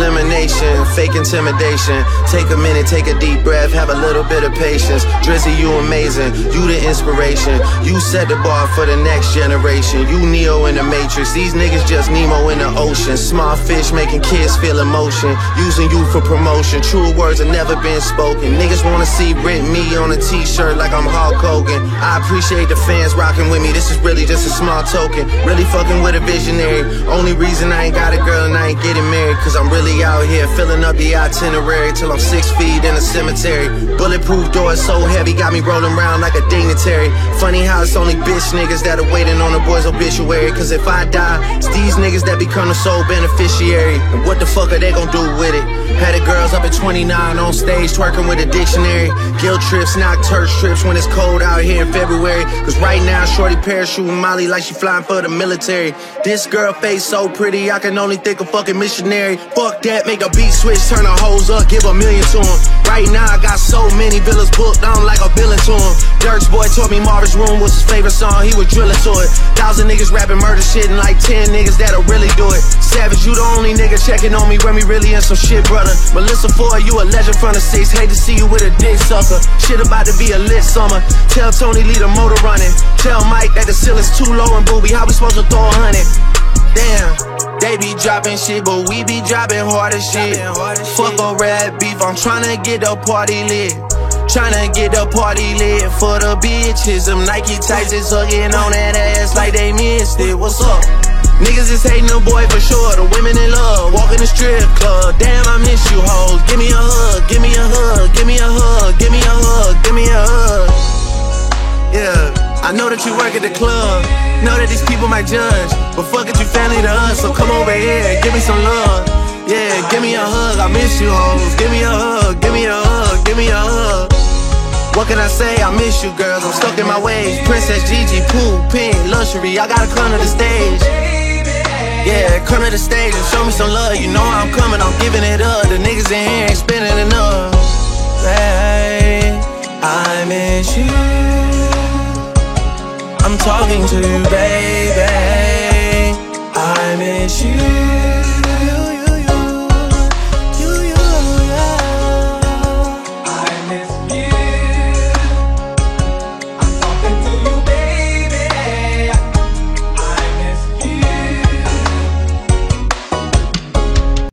conversation, fake intimidation. Take a minute, take a deep breath, have a little bit of patience. Drizzy, you amazing, you the inspiration. You set the bar for the next generation. You Neo in the Matrix, these niggas just Nemo in the ocean. Small fish making kids feel emotion, using you for promotion. True words have never been spoken. Niggas wanna see Brit me on a t-shirt like I'm Hulk Hogan. I appreciate the fans rocking with me, this is really just a small token. Really fucking with a visionary. Only reason I ain't got a girl and I ain't getting married, cause I'm really out here filling up the itinerary till I'm six feet in a cemetery. Bulletproof doors so heavy, got me rolling around like a dignitary. Funny how it's only bitch niggas that are waiting on a boy's obituary. Cause if I die, it's these niggas that become the sole beneficiary. And what the fuck are they gonna do with it? Had the girls up at 29 on stage twerking with a dictionary. Guilt trips, knock church trips when it's cold out here in February. Cause right now, Shorty parachuting Molly like she flying for the military. This girl face so pretty, I can only think of fucking missionary. Fuck that, make a beat switch, turn the hoes up, give a million to him. Right now, I got so many villas booked, I don't like a billing to him. Dirk's boy told me Marvin's Room was his favorite song, he was drilling to it. Thousand niggas rapping murder shit and like ten niggas that'll really do it. Savage, you the only nigga checking on me when we really in some shit, brother. Melissa Ford, you a legend from the six, hate to see you with a dick sucker. Shit about to be a lit summer. Tell Tony leave the motor running. Tell Mike that the ceiling's too low and booby, how we supposed to throw a hundred? Damn, they be dropping shit, but we be dropping harder shit. Fuck a red beef, I'm tryna get the party lit. Tryna get the party lit for the bitches. Them Nike tights is hugging on that ass like they missed it. What's up? Niggas is hating the boy for sure. The women in love, walk in the strip club. Damn, I miss you, hoes. Give me a hug, give me a hug, give me a hug, give me a hug, give me a hug. Yeah, I know that you work at the club. Know that these people might judge, but fuck it, over here, give me some love. Yeah, give me a hug. I miss you, hoes. Give me a hug, give me a hug, give me a hug. What can I say? I miss you, girls. I'm stuck in my ways. Princess Gigi, pool, pink, luxury. I gotta come to the stage. Yeah, come to the stage and show me some love. You know I'm coming, I'm giving it up. The niggas in here ain't spending enough. Hey, I miss you. I'm talking to you, baby. Miss you.